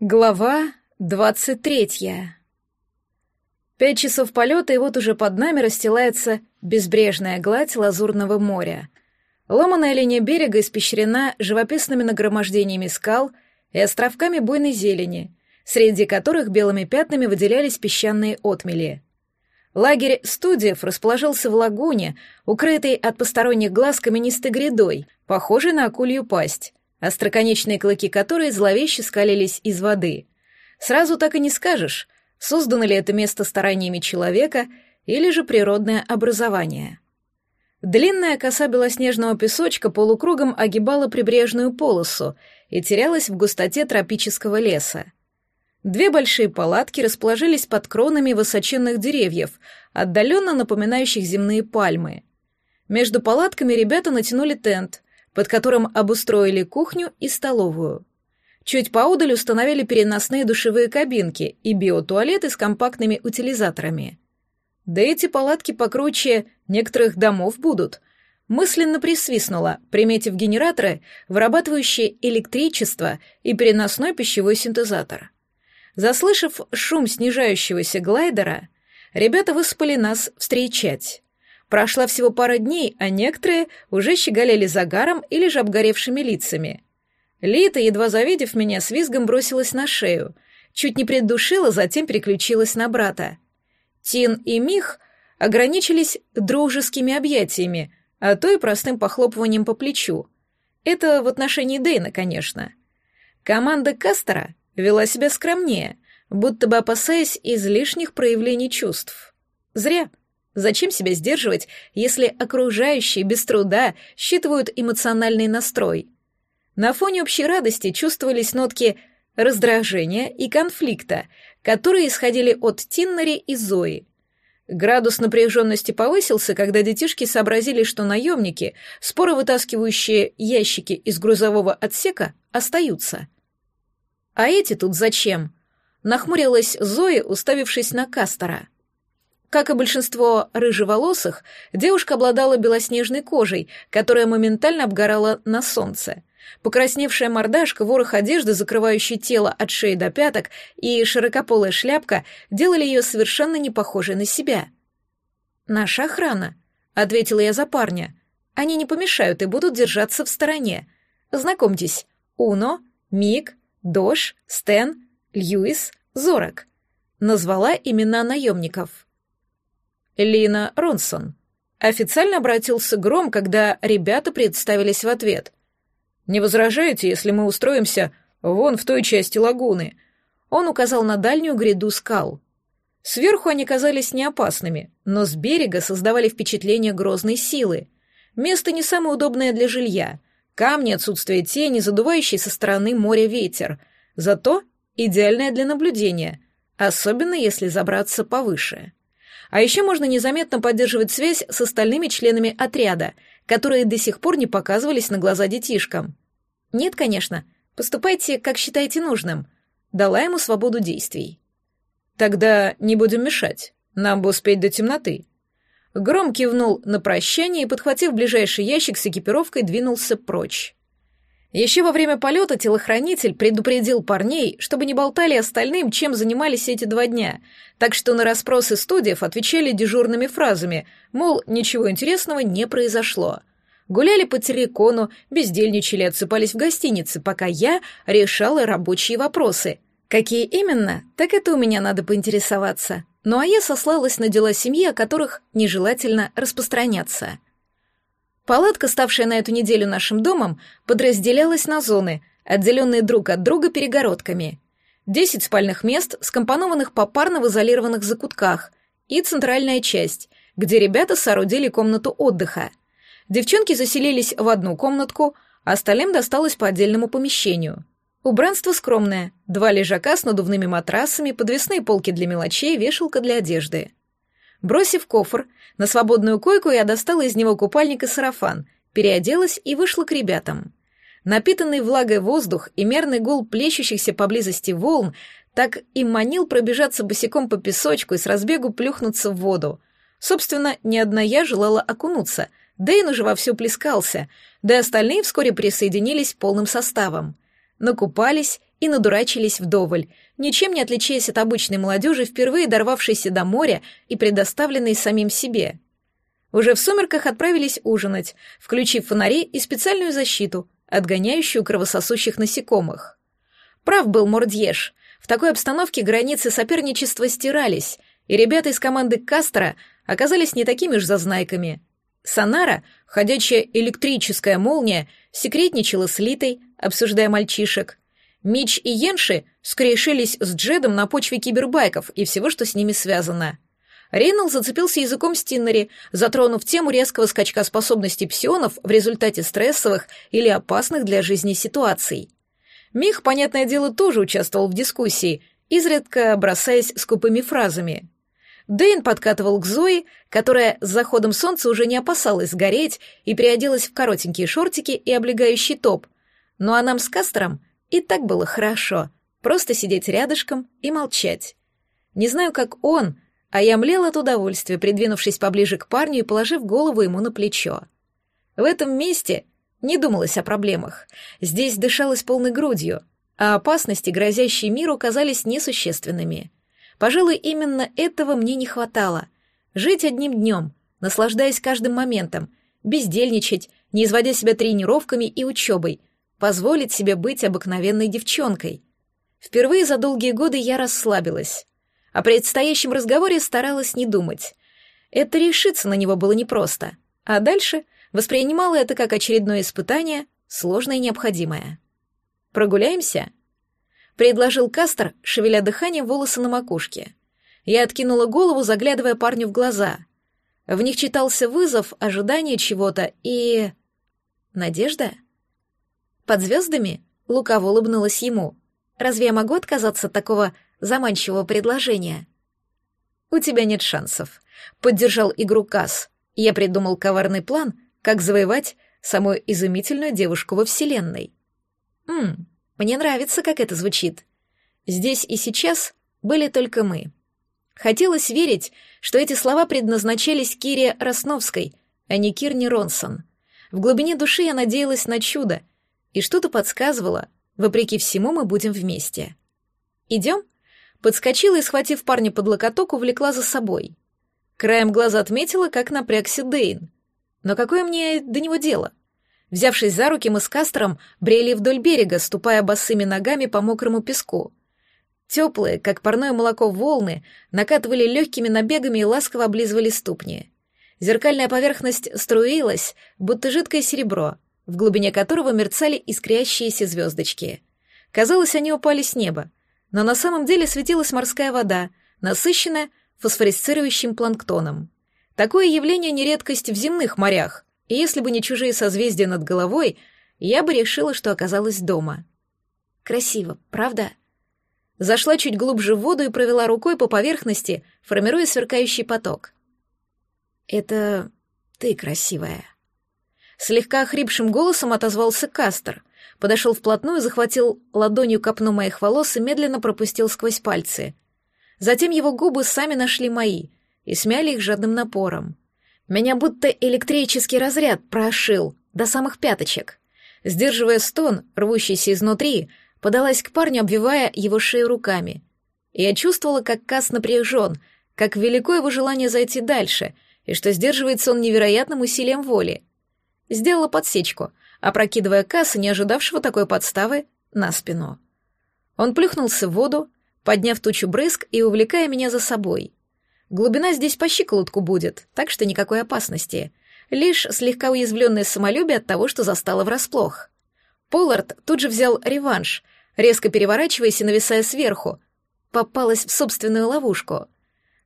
Глава двадцать третья. Пять часов полета, и вот уже под нами расстилается безбрежная гладь лазурного моря. Ломаная линия берега испещрена живописными нагромождениями скал и островками буйной зелени, среди которых белыми пятнами выделялись песчаные отмели. Лагерь студиев расположился в лагуне, укрытый от посторонних глаз каменистой грядой, похожей на акулью пасть, остроконечные клыки которой зловеще скалились из воды. Сразу так и не скажешь, создано ли это место стараниями человека или же природное образование. Длинная коса белоснежного песочка полукругом огибала прибрежную полосу и терялась в густоте тропического леса. Две большие палатки расположились под кронами высоченных деревьев, отдаленно напоминающих земные пальмы. Между палатками ребята натянули тент, под которым обустроили кухню и столовую. Чуть поодаль установили переносные душевые кабинки и биотуалеты с компактными утилизаторами. Да эти палатки покруче некоторых домов будут. Мысленно присвистнула, приметив генераторы, вырабатывающие электричество и переносной пищевой синтезатор. Заслышав шум снижающегося глайдера, ребята выспали нас встречать. Прошла всего пара дней, а некоторые уже щеголяли загаром или же обгоревшими лицами. Лита, едва завидев меня, с визгом бросилась на шею, чуть не придушила, затем переключилась на брата. Тин и Мих ограничились дружескими объятиями, а то и простым похлопыванием по плечу. Это в отношении Дейна, конечно. Команда Кастера вела себя скромнее, будто бы опасаясь излишних проявлений чувств. Зря. Зачем себя сдерживать, если окружающие без труда считывают эмоциональный настрой? На фоне общей радости чувствовались нотки раздражения и конфликта, которые исходили от Тиннери и Зои. Градус напряженности повысился, когда детишки сообразили, что наемники, споро вытаскивающие ящики из грузового отсека, остаются. «А эти тут зачем?» — нахмурилась Зоя, уставившись на Кастера. Как и большинство рыжеволосых, девушка обладала белоснежной кожей, которая моментально обгорала на солнце. Покрасневшая мордашка, ворох одежды, закрывающий тело от шеи до пяток, и широкополая шляпка делали ее совершенно не похожей на себя. «Наша охрана», — ответила я за парня. «Они не помешают и будут держаться в стороне. Знакомьтесь, Уно, Мик, Дош, Стэн, Льюис, Зорок». Назвала имена наемников. Лина Ронсон. Официально обратился Гром, когда ребята представились в ответ. «Не возражаете, если мы устроимся вон в той части лагуны?» Он указал на дальнюю гряду скал. Сверху они казались неопасными, но с берега создавали впечатление грозной силы. Место не самое удобное для жилья. Камни, отсутствие тени, задувающий со стороны моря ветер. Зато идеальное для наблюдения, особенно если забраться повыше. А еще можно незаметно поддерживать связь с остальными членами отряда, которые до сих пор не показывались на глаза детишкам. Нет, конечно, поступайте, как считаете нужным. Дала ему свободу действий. Тогда не будем мешать, нам бы успеть до темноты. Гром кивнул на прощание и, подхватив ближайший ящик с экипировкой, двинулся прочь. Еще во время полета телохранитель предупредил парней, чтобы не болтали остальным, чем занимались эти два дня, так что на расспросы студиев отвечали дежурными фразами, мол, ничего интересного не произошло. Гуляли по террикону, бездельничали, отсыпались в гостинице, пока я решала рабочие вопросы. Какие именно, так это у меня надо поинтересоваться. Ну а я сослалась на дела семьи, о которых нежелательно распространяться. Палатка, ставшая на эту неделю нашим домом, подразделялась на зоны, отделенные друг от друга перегородками. Десять спальных мест, скомпонованных попарно в изолированных закутках, и центральная часть, где ребята соорудили комнату отдыха. Девчонки заселились в одну комнатку, а остальным досталось по отдельному помещению. Убранство скромное, два лежака с надувными матрасами, подвесные полки для мелочей, вешалка для одежды. Бросив кофр, на свободную койку я достала из него купальник и сарафан, переоделась и вышла к ребятам. Напитанный влагой воздух и мерный гул плещущихся поблизости волн так и манил пробежаться босиком по песочку и с разбегу плюхнуться в воду. Собственно, ни одна я желала окунуться, Дэйн уже вовсю плескался, да и остальные вскоре присоединились полным составом. Накупались и надурачились вдоволь, ничем не отличаясь от обычной молодежи, впервые дорвавшейся до моря и предоставленной самим себе. Уже в сумерках отправились ужинать, включив фонари и специальную защиту, отгоняющую кровососущих насекомых. Прав был Мордьеш. В такой обстановке границы соперничества стирались, и ребята из команды Кастера оказались не такими уж зазнайками. Санара, ходячая электрическая молния, секретничала с Литой, обсуждая мальчишек. Мич и Йенши скрешились с Джедом на почве кибербайков и всего, что с ними связано. Рейнольд зацепился языком с Тиннери, затронув тему резкого скачка способностей псионов в результате стрессовых или опасных для жизни ситуаций. Мих, понятное дело, тоже участвовал в дискуссии, изредка бросаясь скупыми фразами. Дэйн подкатывал к Зои, которая с заходом солнца уже не опасалась сгореть и приоделась в коротенькие шортики и облегающий топ. Ну а нам с Кастером и так было хорошо, просто сидеть рядышком и молчать. Не знаю, как он, а я млела от удовольствия, придвинувшись поближе к парню и положив голову ему на плечо. В этом месте не думалось о проблемах. Здесь дышалось полной грудью, а опасности, грозящие миру, казались несущественными. Пожалуй, именно этого мне не хватало. Жить одним днем, наслаждаясь каждым моментом, бездельничать, не изводя себя тренировками и учебой, позволить себе быть обыкновенной девчонкой. Впервые за долгие годы я расслабилась. О предстоящем разговоре старалась не думать. Это решиться на него было непросто, а дальше воспринимала это как очередное испытание, сложное и необходимое. «Прогуляемся?» — предложил Кастер, шевеля дыханием волосы на макушке. Я откинула голову, заглядывая парню в глаза. В них читался вызов, ожидание чего-то и... Надежда? Под звездами лукаво улыбнулась ему. «Разве я могу отказаться от такого заманчивого предложения. «У тебя нет шансов», — поддержал игру Касс. Я придумал коварный план, как завоевать самую изумительную девушку во Вселенной. «Ммм, мне нравится, как это звучит. Здесь и сейчас были только мы». Хотелось верить, что эти слова предназначались Кире Росновской, а не Кирне Ронсон. В глубине души я надеялась на чудо, и что-то подсказывало, вопреки всему мы будем вместе. «Идем?» подскочила и, схватив парня под локоток, увлекла за собой. Краем глаза отметила, как напрягся Дейн. Но какое мне до него дело? Взявшись за руки, мы с Кастером брели вдоль берега, ступая босыми ногами по мокрому песку. Теплые, как парное молоко волны, накатывали легкими набегами и ласково облизывали ступни. Зеркальная поверхность струилась, будто жидкое серебро, в глубине которого мерцали искрящиеся звездочки. Казалось, они упали с неба, но на самом деле светилась морская вода, насыщенная фосфорисцирующим планктоном. Такое явление не редкость в земных морях, и если бы не чужие созвездия над головой, я бы решила, что оказалась дома. Красиво, правда? Зашла чуть глубже в воду и провела рукой по поверхности, формируя сверкающий поток. «Это ты красивая». Слегка охрипшим голосом отозвался Кастер, подошел вплотную, захватил ладонью копну моих волос и медленно пропустил сквозь пальцы. Затем его губы сами нашли мои и смяли их жадным напором. Меня будто электрический разряд прошил до самых пяточек. Сдерживая стон, рвущийся изнутри, подалась к парню, обвивая его шею руками. Я чувствовала, как Кас напряжен, как велико его желание зайти дальше, и что сдерживается он невероятным усилием воли. Сделала подсечку — опрокидывая касса, не ожидавшего такой подставы, на спину. Он плюхнулся в воду, подняв тучу брызг и увлекая меня за собой. Глубина здесь по щиколотку будет, так что никакой опасности. Лишь слегка уязвленное самолюбие от того, что застало врасплох. Поллард тут же взял реванш, резко переворачиваясь и нависая сверху. Попалась в собственную ловушку.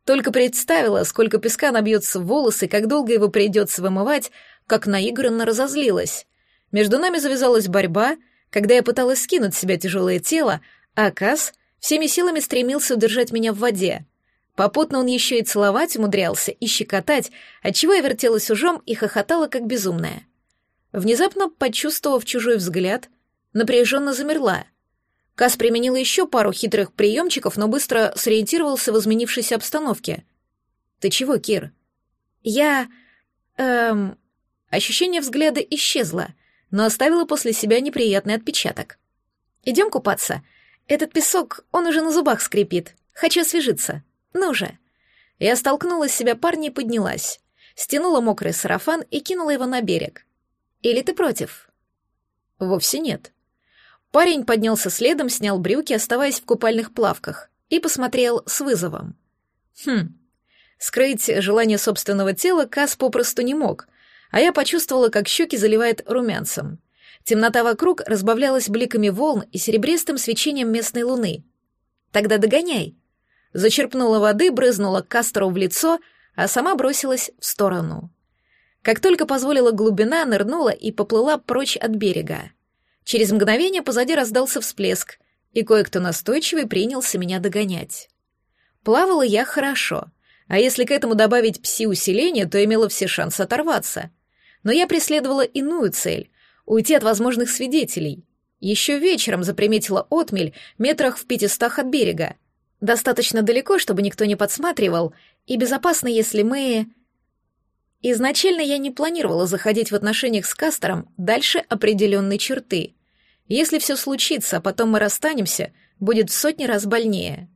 Только представила, сколько песка набьется в волосы, как долго его придется вымывать, как наигранно разозлилась. Между нами завязалась борьба, когда я пыталась скинуть с себя тяжелое тело, а Кас всеми силами стремился удержать меня в воде. Попутно он еще и целовать умудрялся, и щекотать, отчего я вертелась ужом и хохотала, как безумная. Внезапно, почувствовав чужой взгляд, напряженно замерла. Кас применил еще пару хитрых приемчиков, но быстро сориентировался в изменившейся обстановке. «Ты чего, Кир?» «Я...» Эм... Ощущение взгляда исчезло — но оставила после себя неприятный отпечаток. «Идем купаться. Этот песок, он уже на зубах скрипит. Хочу освежиться. Ну же. Я столкнула с себя парня и поднялась. Стянула мокрый сарафан и кинула его на берег. Или ты против? Вовсе нет. Парень поднялся следом, снял брюки, оставаясь в купальных плавках, и посмотрел с вызовом. Хм. Скрыть желание собственного тела Кас попросту не мог, а я почувствовала, как щеки заливает румянцем. Темнота вокруг разбавлялась бликами волн и серебристым свечением местной луны. «Тогда догоняй!» Зачерпнула воды, брызнула Кастеру в лицо, а сама бросилась в сторону. Как только позволила глубина, нырнула и поплыла прочь от берега. Через мгновение позади раздался всплеск, и кое-кто настойчивый принялся меня догонять. Плавала я хорошо, а если к этому добавить пси-усиление, то имела все шансы оторваться. Но я преследовала иную цель — уйти от возможных свидетелей. Еще вечером заприметила отмель метрах в пятистах от берега. Достаточно далеко, чтобы никто не подсматривал, и безопасно, если мы... Изначально я не планировала заходить в отношениях с Кастером дальше определенной черты. Если все случится, а потом мы расстанемся, будет в сотни раз больнее.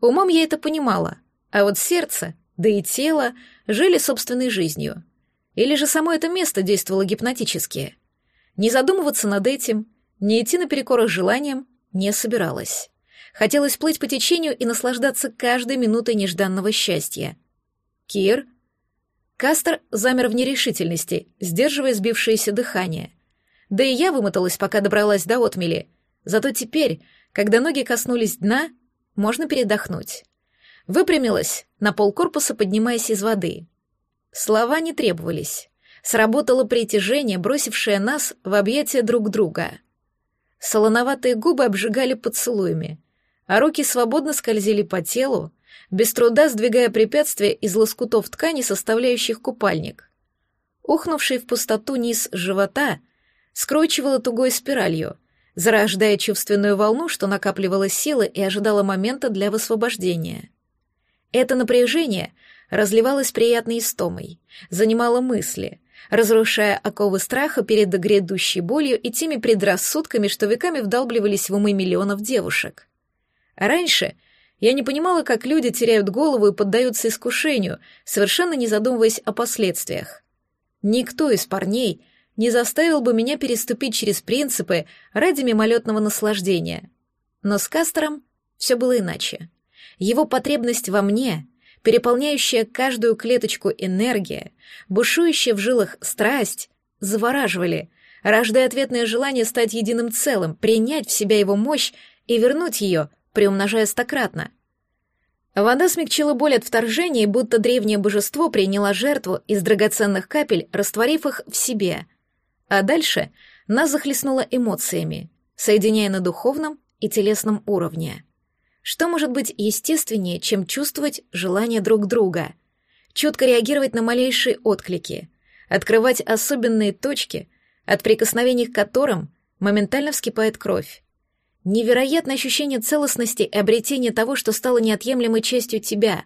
Умом я это понимала, а вот сердце, да и тело жили собственной жизнью. Или же само это место действовало гипнотически. Не задумываться над этим, не идти наперекор их желаниям не собиралась. Хотелось плыть по течению и наслаждаться каждой минутой нежданного счастья. «Кир?» Кастер замер в нерешительности, сдерживая сбившееся дыхание. Да и я вымоталась, пока добралась до отмели. Зато теперь, когда ноги коснулись дна, можно передохнуть. Выпрямилась, на полкорпуса поднимаясь из воды. Слова не требовались. Сработало притяжение, бросившее нас в объятия друг друга. Солоноватые губы обжигали поцелуями, а руки свободно скользили по телу, без труда сдвигая препятствия из лоскутов ткани, составляющих купальник. Ухнувший в пустоту низ живота скручивало тугой спиралью, зарождая чувственную волну, что накапливала силы и ожидала момента для высвобождения. Это напряжение разливалось приятной истомой, занимало мысли, разрушая оковы страха перед грядущей болью и теми предрассудками, что веками вдалбливались в умы миллионов девушек. раньше — я не понимала, как люди теряют голову и поддаются искушению, совершенно не задумываясь о последствиях. Никто из парней не заставил бы меня переступить через принципы ради мимолетного наслаждения. Но с Кастером все было иначе. Его потребность во мне, переполняющая каждую клеточку энергия, бушующая в жилах страсть, завораживали, рождая ответное желание стать единым целым, принять в себя его мощь и вернуть ее — приумножая стократно. Вода смягчила боль от вторжения, будто древнее божество приняло жертву из драгоценных капель, растворив их в себе. А дальше нас захлестнуло эмоциями, соединяя на духовном и телесном уровне. Что может быть естественнее, чем чувствовать желание друг друга, чутко реагировать на малейшие отклики, открывать особенные точки, от прикосновений к которым моментально вскипает кровь, Невероятное ощущение целостности и обретения того, что стало неотъемлемой частью тебя.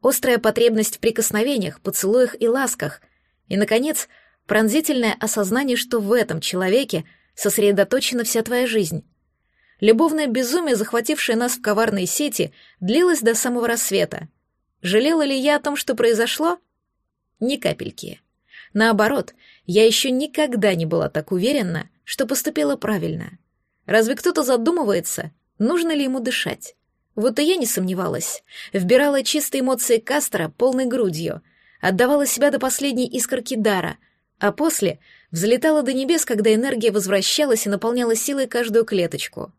Острая потребность в прикосновениях, поцелуях и ласках. И, наконец, пронзительное осознание, что в этом человеке сосредоточена вся твоя жизнь. Любовное безумие, захватившее нас в коварной сети, длилось до самого рассвета. Жалела ли я о том, что произошло? Ни капельки. Наоборот, я еще никогда не была так уверена, что поступила правильно. Разве кто-то задумывается, нужно ли ему дышать? Вот и я не сомневалась. Вбирала чистые эмоции Кастера полной грудью, отдавала себя до последней искорки дара, а после взлетала до небес, когда энергия возвращалась и наполняла силой каждую клеточку.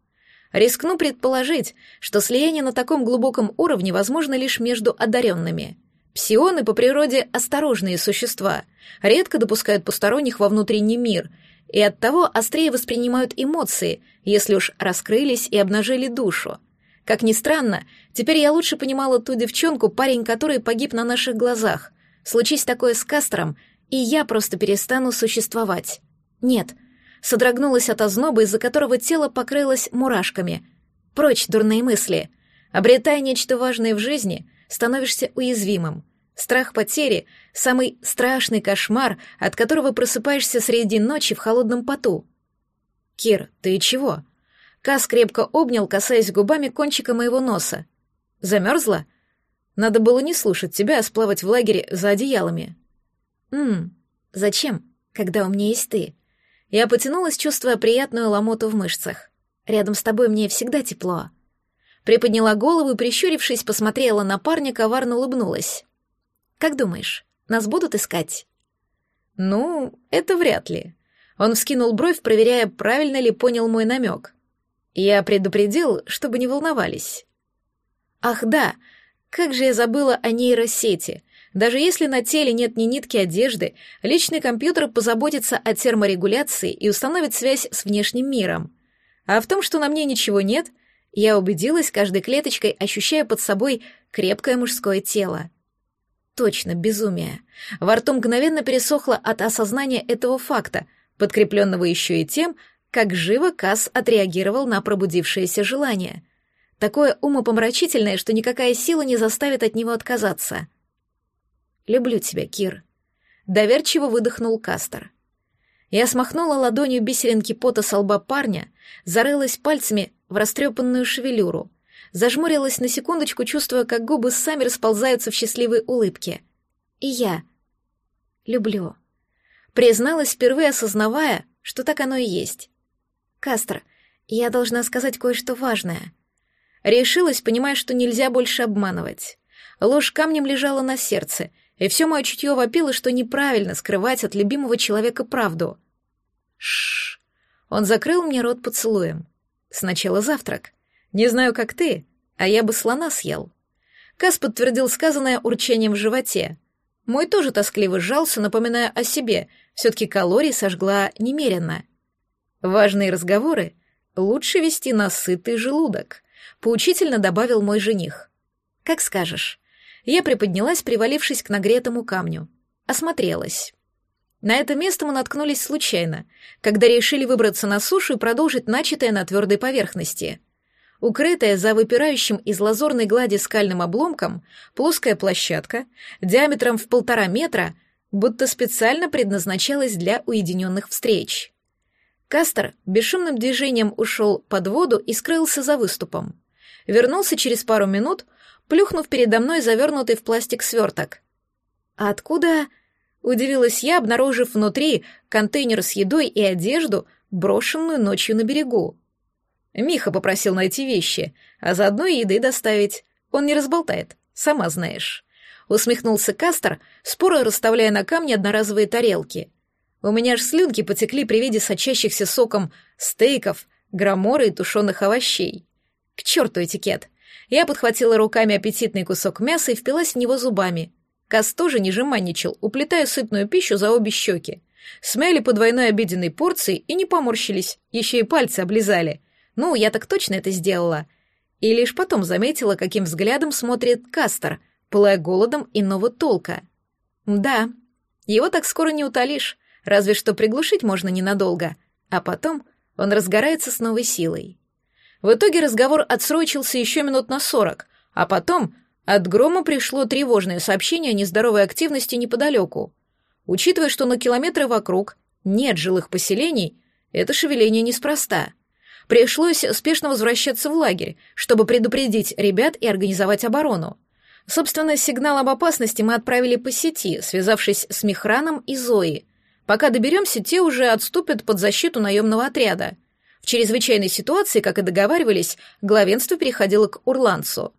Рискну предположить, что слияние на таком глубоком уровне возможно лишь между одаренными. Псионы по природе осторожные существа, редко допускают посторонних во внутренний мир — и оттого острее воспринимают эмоции, если уж раскрылись и обнажили душу. Как ни странно, теперь я лучше понимала ту девчонку, парень который погиб на наших глазах. Случись такое с Кастером, и я просто перестану существовать. Нет, содрогнулась от озноба, из-за которого тело покрылось мурашками. Прочь дурные мысли. Обретая нечто важное в жизни, становишься уязвимым — Страх потери — самый страшный кошмар, от которого просыпаешься среди ночи в холодном поту. «Кир, ты чего?» Кас крепко обнял, касаясь губами кончика моего носа. Замерзла? Надо было не слушать тебя, а сплавать в лагере за одеялами. Мм, зачем, когда у меня есть ты? Я потянулась, чувствуя приятную ломоту в мышцах. Рядом с тобой мне всегда тепло. Приподняла голову и, прищурившись, посмотрела на парня, коварно улыбнулась. «Как думаешь, нас будут искать?» «Ну, это вряд ли». Он вскинул бровь, проверяя, правильно ли понял мой намек. Я предупредил, чтобы не волновались. «Ах да, как же я забыла о нейросети. Даже если на теле нет ни нитки одежды, личный компьютер позаботится о терморегуляции и установит связь с внешним миром. А в том, что на мне ничего нет, я убедилась каждой клеточкой, ощущая под собой крепкое мужское тело. Точно, безумие. Во рту мгновенно пересохло от осознания этого факта, подкрепленного еще и тем, как живо Касс отреагировал на пробудившееся желание. Такое умопомрачительное, что никакая сила не заставит от него отказаться. «Люблю тебя, Кир», — доверчиво выдохнул Кастер. Я смахнула ладонью бисеринки пота со лба парня, зарылась пальцами в растрепанную шевелюру, зажмурилась на секундочку, чувствуя, как губы сами расползаются в счастливой улыбке. И я люблю. Призналась, впервые осознавая, что так оно и есть. Кастро, я должна сказать кое-что важное. Решилась, понимая, что нельзя больше обманывать. Ложь камнем лежала на сердце, и все мое чутье вопило, что неправильно скрывать от любимого человека правду. Шш. Он закрыл мне рот поцелуем. Сначала завтрак. Не знаю, как ты, а я бы слона съел. Кас подтвердил сказанное урчанием в животе. Мой тоже тоскливо сжался, напоминая о себе. Все-таки калорий сожгла немеренно. Важные разговоры лучше вести на сытый желудок. Поучительно добавил мой жених. Как скажешь. Я приподнялась, привалившись к нагретому камню. Осмотрелась. На это место мы наткнулись случайно, когда решили выбраться на сушу и продолжить начатое на твердой поверхности. Укрытая за выпирающим из лазурной глади скальным обломком, плоская площадка, диаметром в полтора метра, будто специально предназначалась для уединенных встреч. Кастер бесшумным движением ушел под воду и скрылся за выступом. Вернулся через пару минут, плюхнув передо мной завернутый в пластик сверток. «А откуда...» Удивилась я, обнаружив внутри контейнер с едой и одежду, брошенную ночью на берегу. Миха попросил найти вещи, а заодно и еды доставить. Он не разболтает, сама знаешь. Усмехнулся Кастер, споро расставляя на камне одноразовые тарелки. У меня аж слюнки потекли при виде сочащихся соком стейков, граморы и тушеных овощей. К черту этикет. Я подхватила руками аппетитный кусок мяса и впилась в него зубами — Кас тоже не жеманничал, уплетая сытную пищу за обе щеки. Смяли по двойной обеденной порции и не поморщились, еще и пальцы облизали. Ну, я так точно это сделала. И лишь потом заметила, каким взглядом смотрит Кастер, пылая голодом иного толка. Да, его так скоро не утолишь, разве что приглушить можно ненадолго, а потом он разгорается с новой силой. В итоге разговор отсрочился еще минут на сорок, а потом от грома пришло тревожное сообщение о нездоровой активности неподалеку. Учитывая, что на километры вокруг нет жилых поселений, это шевеление неспроста. Пришлось спешно возвращаться в лагерь, чтобы предупредить ребят и организовать оборону. Собственно, сигнал об опасности мы отправили по сети, связавшись с Михраном и Зоей. Пока доберемся, те уже отступят под защиту наемного отряда. В чрезвычайной ситуации, как и договаривались, главенство переходило к Урланцу.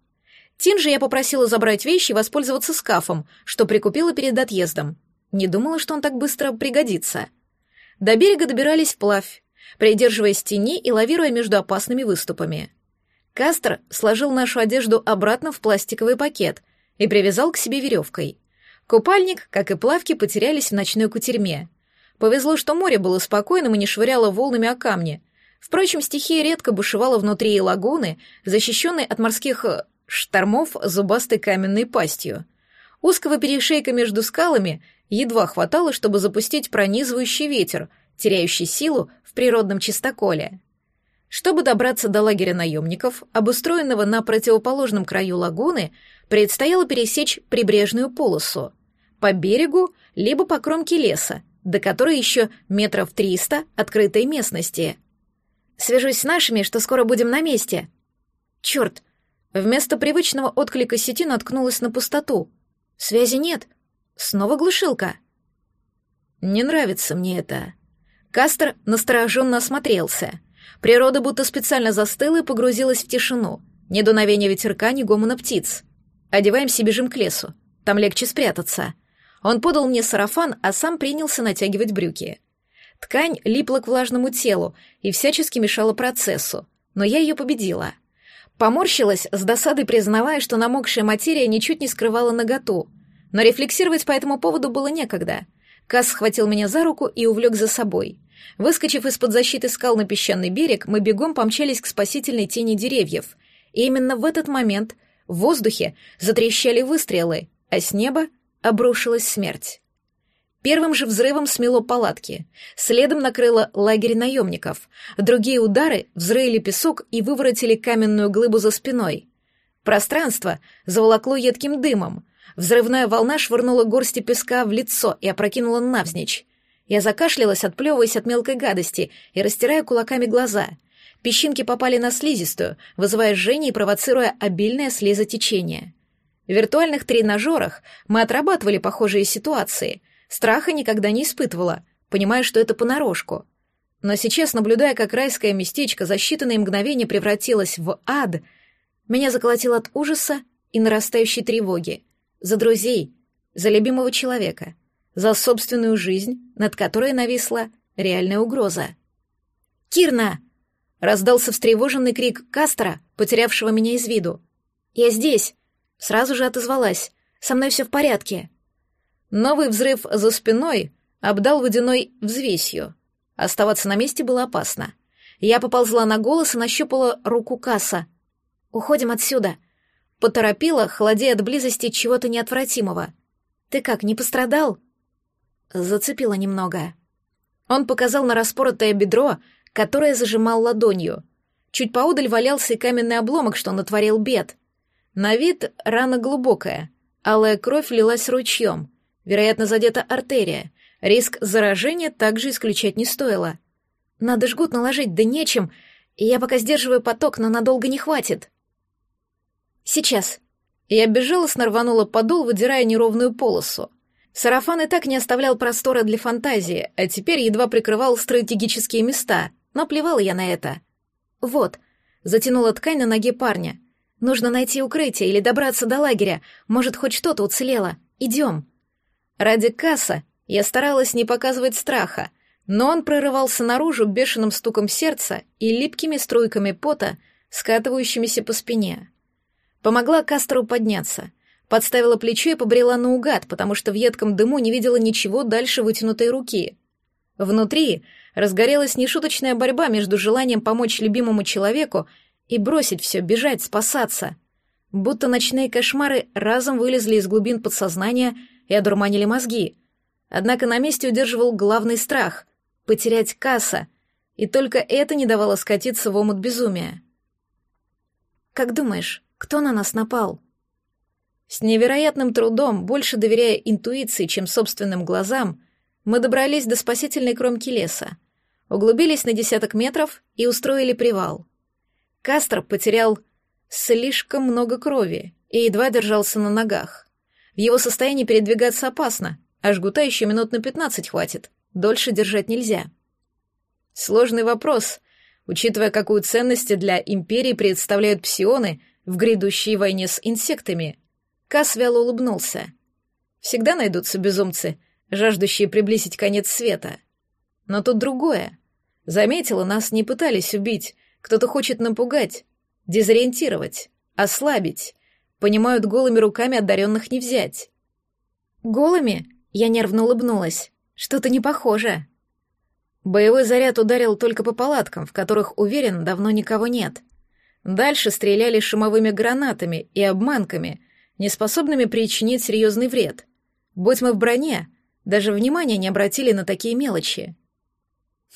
Тин же я попросила забрать вещи и воспользоваться скафом, что прикупила перед отъездом. Не думала, что он так быстро пригодится. До берега добирались вплавь, придерживаясь тени и лавируя между опасными выступами. Кастер сложил нашу одежду обратно в пластиковый пакет и привязал к себе веревкой. Купальник, как и плавки, потерялись в ночной кутерьме. Повезло, что море было спокойным и не швыряло волнами о камни. Впрочем, стихия редко бушевала внутри лагуны, защищенной от морских штормов зубастой каменной пастью. Узкого перешейка между скалами едва хватало, чтобы запустить пронизывающий ветер, теряющий силу в природном чистоколе. Чтобы добраться до лагеря наемников, обустроенного на противоположном краю лагуны, предстояло пересечь прибрежную полосу. По берегу, либо по кромке леса, до которой еще метров триста открытой местности. Свяжусь с нашими, что скоро будем на месте. Черт! Вместо привычного отклика сети наткнулась на пустоту. Связи нет. Снова глушилка. Не нравится мне это. Кастер настороженно осмотрелся. Природа будто специально застыла и погрузилась в тишину. Ни дуновения ветерка, ни гомона птиц. Одеваемся бежим к лесу. Там легче спрятаться. Он подал мне сарафан, а сам принялся натягивать брюки. Ткань липла к влажному телу и всячески мешала процессу, но я ее победила. Поморщилась, с досадой признавая, что намокшая материя ничуть не скрывала наготу, но рефлексировать по этому поводу было некогда. Касс схватил меня за руку и увлек за собой. Выскочив из-под защиты скал на песчаный берег, мы бегом помчались к спасительной тени деревьев. И именно в этот момент в воздухе затрещали выстрелы, а с неба обрушилась смерть. Первым же взрывом смело палатки, следом накрыло лагерь наемников, другие удары взрыли песок и выворотили каменную глыбу за спиной. Пространство заволокло едким дымом, взрывная волна швырнула горсти песка в лицо и опрокинула навзничь. Я закашлялась, отплевываясь от мелкой гадости и растирая кулаками глаза. Песчинки попали на слизистую, вызывая жжение и провоцируя обильное слезотечение. В виртуальных тренажерах мы отрабатывали похожие ситуации. Страха никогда не испытывала, понимая, что это понарошку. Но сейчас, наблюдая, как райское местечко за считанные мгновения превратилось в ад, меня заколотило от ужаса и нарастающей тревоги. За друзей, за любимого человека, за собственную жизнь, над которой нависла реальная угроза. «Кирна!» — раздался встревоженный крик Кастера, потерявшего меня из виду. «Я здесь!» Сразу же отозвалась. «Со мной все в порядке». Новый взрыв за спиной обдал водяной взвесью. Оставаться на месте было опасно. Я поползла на голос и нащупала руку Касса. «Уходим отсюда», — поторопила, холодея от близости чего-то неотвратимого. «Ты как, не пострадал?» Зацепила немного. Он показал на распоротое бедро, которое зажимал ладонью. Чуть поодаль валялся и каменный обломок, что натворил бед. На вид рана глубокая, алая кровь лилась ручьем, вероятно, задета артерия. Риск заражения также исключать не стоило. Надо жгут наложить, да нечем, я пока сдерживаю поток, но надолго не хватит. Сейчас. Я безжалостно рванула подол, выдирая неровную полосу. Сарафан и так не оставлял простора для фантазии, а теперь едва прикрывал стратегические места, но плевала я на это. Вот, затянула ткань на ноге парня. Нужно найти укрытие или добраться до лагеря. Может, хоть что-то уцелело. Идем. Ради Касса я старалась не показывать страха, но он прорывался наружу бешеным стуком сердца и липкими струйками пота, скатывающимися по спине. Помогла Кастеру подняться. Подставила плечо и побрела наугад, потому что в едком дыму не видела ничего дальше вытянутой руки. Внутри разгорелась нешуточная борьба между желанием помочь любимому человеку и бросить все, бежать, спасаться. Будто ночные кошмары разом вылезли из глубин подсознания и одурманили мозги. Однако на месте удерживал главный страх — потерять касса, и только это не давало скатиться в омут безумия. «Как думаешь, кто на нас напал?» С невероятным трудом, больше доверяя интуиции, чем собственным глазам, мы добрались до спасительной кромки леса, углубились на десяток метров и устроили привал — Кастро потерял слишком много крови и едва держался на ногах. В его состоянии передвигаться опасно, а жгута еще минут на пятнадцать хватит, дольше держать нельзя. Сложный вопрос, учитывая, какую ценность для Империи представляют псионы в грядущей войне с инсектами. Кас вяло улыбнулся. Всегда найдутся безумцы, жаждущие приблизить конец света. Но тут другое. Заметила, нас не пытались убить, кто-то хочет напугать, дезориентировать, ослабить. Понимают, голыми руками одаренных не взять. Голыми? Я нервно улыбнулась. Что-то не похоже. Боевой заряд ударил только по палаткам, в которых, уверен, давно никого нет. Дальше стреляли шумовыми гранатами и обманками, неспособными причинить серьезный вред. Будь мы в броне, даже внимания не обратили на такие мелочи.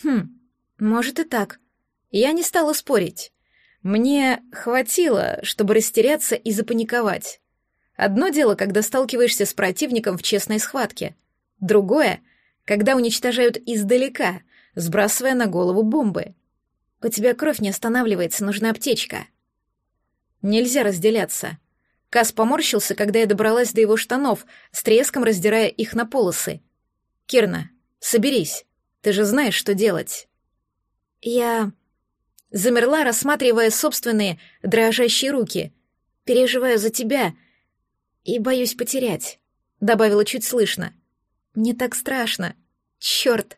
Хм, может и так, я не стала спорить. Мне хватило, чтобы растеряться и запаниковать. Одно дело, когда сталкиваешься с противником в честной схватке. Другое — когда уничтожают издалека, сбрасывая на голову бомбы. У тебя кровь не останавливается, нужна аптечка. Нельзя разделяться. Кас поморщился, когда я добралась до его штанов, с треском раздирая их на полосы. Кирна, соберись. Ты же знаешь, что делать. Я замерла, рассматривая собственные дрожащие руки. Переживаю за тебя и боюсь потерять, добавила чуть слышно. Мне так страшно. Черт!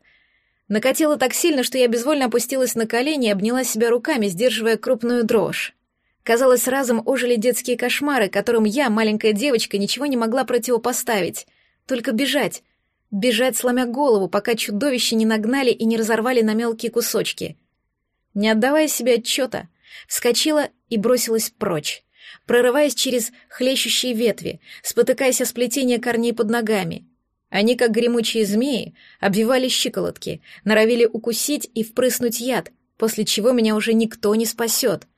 Накатило так сильно, что я безвольно опустилась на колени и обняла себя руками, сдерживая крупную дрожь. Казалось, разом ожили детские кошмары, которым я, маленькая девочка, ничего не могла противопоставить. Только бежать. Бежать, сломя голову, пока чудовища не нагнали и не разорвали на мелкие кусочки. Не отдавая себе отчета, вскочила и бросилась прочь, прорываясь через хлещущие ветви, спотыкаясь о сплетение корней под ногами. Они, как гремучие змеи, обвивали щиколотки, норовили укусить и впрыснуть яд, после чего меня уже никто не спасет.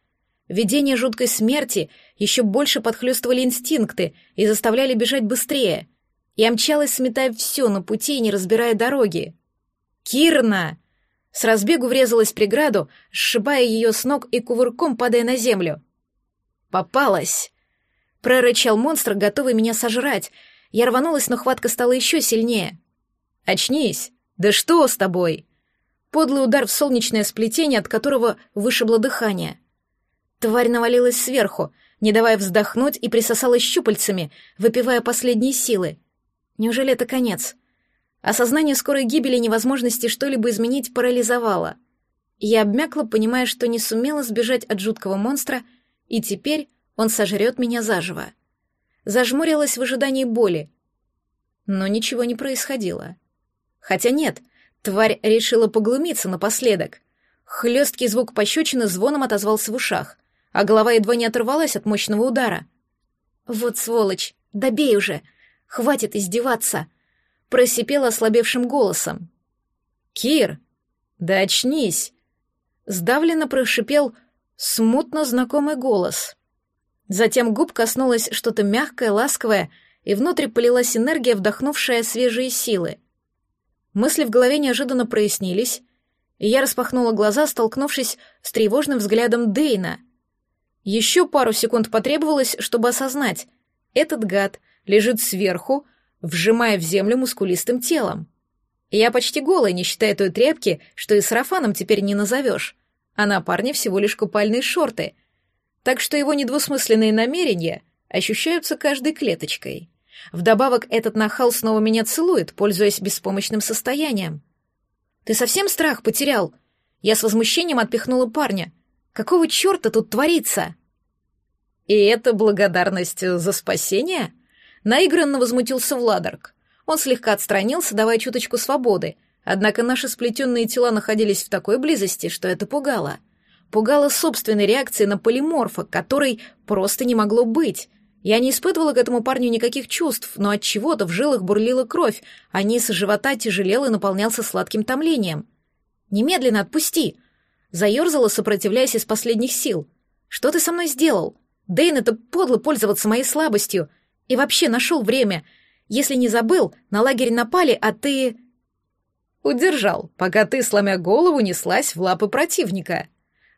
Видения жуткой смерти еще больше подхлестывали инстинкты и заставляли бежать быстрее. Я мчалась, сметая все на пути, не разбирая дороги. «Кирна!» С разбегу врезалась в преграду, сшибая ее с ног и кувырком падая на землю. «Попалась!» Прорычал монстр, готовый меня сожрать, я рванулась, но хватка стала еще сильнее. «Очнись! Да что с тобой?» Подлый удар в солнечное сплетение, от которого вышибло дыхание. Тварь навалилась сверху, не давая вздохнуть, и присосалась щупальцами, выпивая последние силы. Неужели это конец? Осознание скорой гибели и невозможности что-либо изменить парализовало. Я обмякла, понимая, что не сумела сбежать от жуткого монстра, и теперь он сожрет меня заживо зажмурилась в ожидании боли. Но ничего не происходило. Хотя нет, тварь решила поглумиться напоследок. Хлесткий звук пощечины звоном отозвался в ушах, а голова едва не оторвалась от мощного удара. «Вот сволочь! Добей уже! Хватит издеваться!» Просипела ослабевшим голосом. «Кир! Да очнись!» Сдавленно прошипел смутно знакомый голос. Затем губ коснулось что-то мягкое, ласковое, и внутрь полилась энергия, вдохнувшая свежие силы. Мысли в голове неожиданно прояснились, и я распахнула глаза, столкнувшись с тревожным взглядом Дейна. Еще пару секунд потребовалось, чтобы осознать. Этот гад лежит сверху, вжимая в землю мускулистым телом. Я почти голая, не считая той тряпки, что и сарафаном теперь не назовешь. А на парне всего лишь купальные шорты — так что его недвусмысленные намерения ощущаются каждой клеточкой. Вдобавок этот нахал снова меня целует, пользуясь беспомощным состоянием. «Ты совсем страх потерял?» Я с возмущением отпихнула парня. «Какого черта тут творится?» «И это благодарность за спасение?» Наигранно возмутился Владарк. Он слегка отстранился, давая чуточку свободы, однако наши сплетенные тела находились в такой близости, что это пугало — пугала собственной реакцией на полиморфа, которой просто не могло быть. Я не испытывала к этому парню никаких чувств, но от чего-то в жилах бурлила кровь, а низ живота тяжелел и наполнялся сладким томлением. «Немедленно отпусти!» Заерзала, сопротивляясь из последних сил. «Что ты со мной сделал? Дэйн, это подло пользоваться моей слабостью. И вообще нашел время. Если не забыл, на лагерь напали, а ты...» «Удержал, пока ты, сломя голову, неслась в лапы противника»,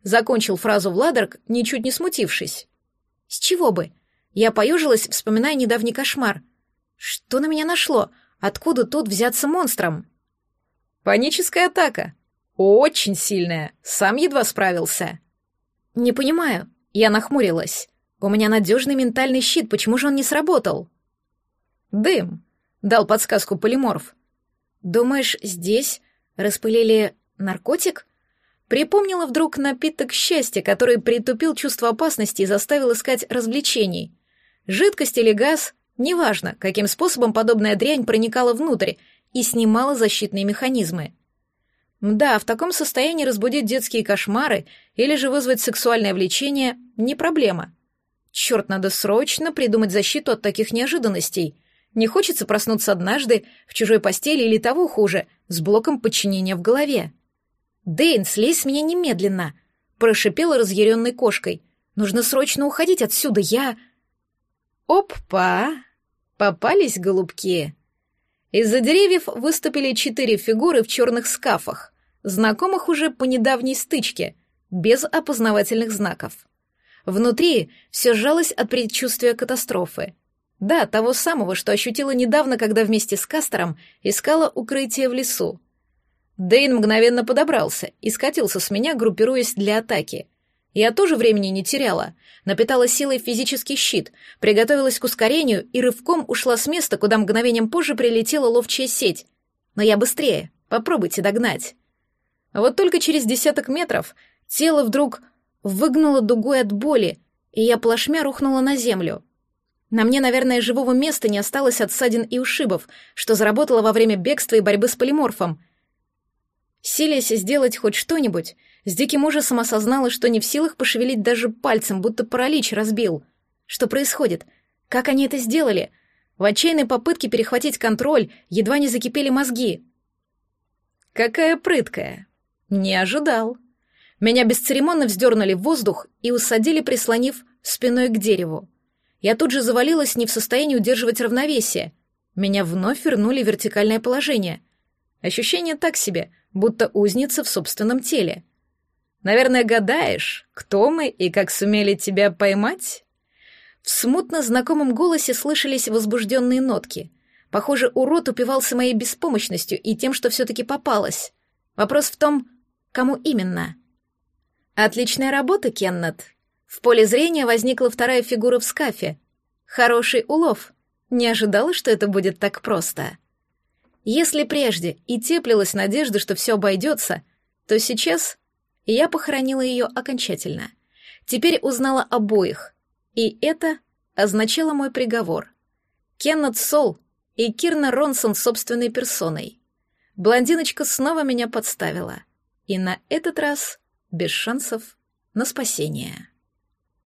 Закончил фразу Владарк, ничуть не смутившись. «С чего бы?» Я поежилась, вспоминая недавний кошмар. «Что на меня нашло? Откуда тут взяться монстром?» «Паническая атака. Очень сильная. Сам едва справился». «Не понимаю». Я нахмурилась. «У меня надежный ментальный щит, почему же он не сработал?» «Дым», — дал подсказку полиморф. «Думаешь, здесь распылили наркотик?» Припомнила вдруг напиток счастья, который притупил чувство опасности и заставил искать развлечений. Жидкость или газ, неважно, каким способом подобная дрянь проникала внутрь и снимала защитные механизмы. Да, в таком состоянии разбудить детские кошмары или же вызвать сексуальное влечение — не проблема. Черт, надо срочно придумать защиту от таких неожиданностей. Не хочется проснуться однажды в чужой постели или того хуже, с блоком подчинения в голове. «Дэйн, слезь с меня немедленно!» — прошипела разъяренной кошкой. «Нужно срочно уходить отсюда, я...» «Опа! Попались голубки!» Из-за деревьев выступили четыре фигуры в черных скафах, знакомых уже по недавней стычке. без опознавательных знаков. Внутри все сжалось от предчувствия катастрофы. Да, того самого, что ощутила недавно, когда вместе с Кастером искала укрытие в лесу. Дейн мгновенно подобрался и скатился с меня, группируясь для атаки. Я тоже времени не теряла. Напитала силой физический щит, приготовилась к ускорению и рывком ушла с места, куда мгновением позже прилетела ловчая сеть. Но я быстрее. Попробуйте догнать. Вот только через десяток метров тело вдруг выгнуло дугой от боли, и я плашмя рухнула на землю. На мне, наверное, живого места не осталось от ссадин и ушибов, что заработало во время бегства и борьбы с полиморфом. Силясь сделать хоть что-нибудь, с диким ужасом осознала, что не в силах пошевелить даже пальцем, будто паралич разбил. Что происходит? Как они это сделали? В отчаянной попытке перехватить контроль едва не закипели мозги. Какая прыткая. Не ожидал. Меня бесцеремонно вздернули в воздух и усадили, прислонив спиной к дереву. Я тут же завалилась не в состоянии удерживать равновесие. Меня вновь вернули в вертикальное положение. Ощущение так себе, будто узница в собственном теле. Наверное, гадаешь, кто мы и как сумели тебя поймать? В смутно знакомом голосе слышались возбужденные нотки. Похоже, урод упивался моей беспомощностью и тем, что все-таки попалась. Вопрос в том, кому именно. Отличная работа, Кеннет. В поле зрения возникла вторая фигура в скафе. Хороший улов. Не ожидала, что это будет так просто. Если прежде и теплилась надежда, что все обойдется, то сейчас я похоронила ее окончательно. Теперь узнала обоих, и это означало мой приговор. Кеннет Сол и Кирна Ронсон собственной персоной. Блондиночка снова меня подставила, и на этот раз без шансов на спасение.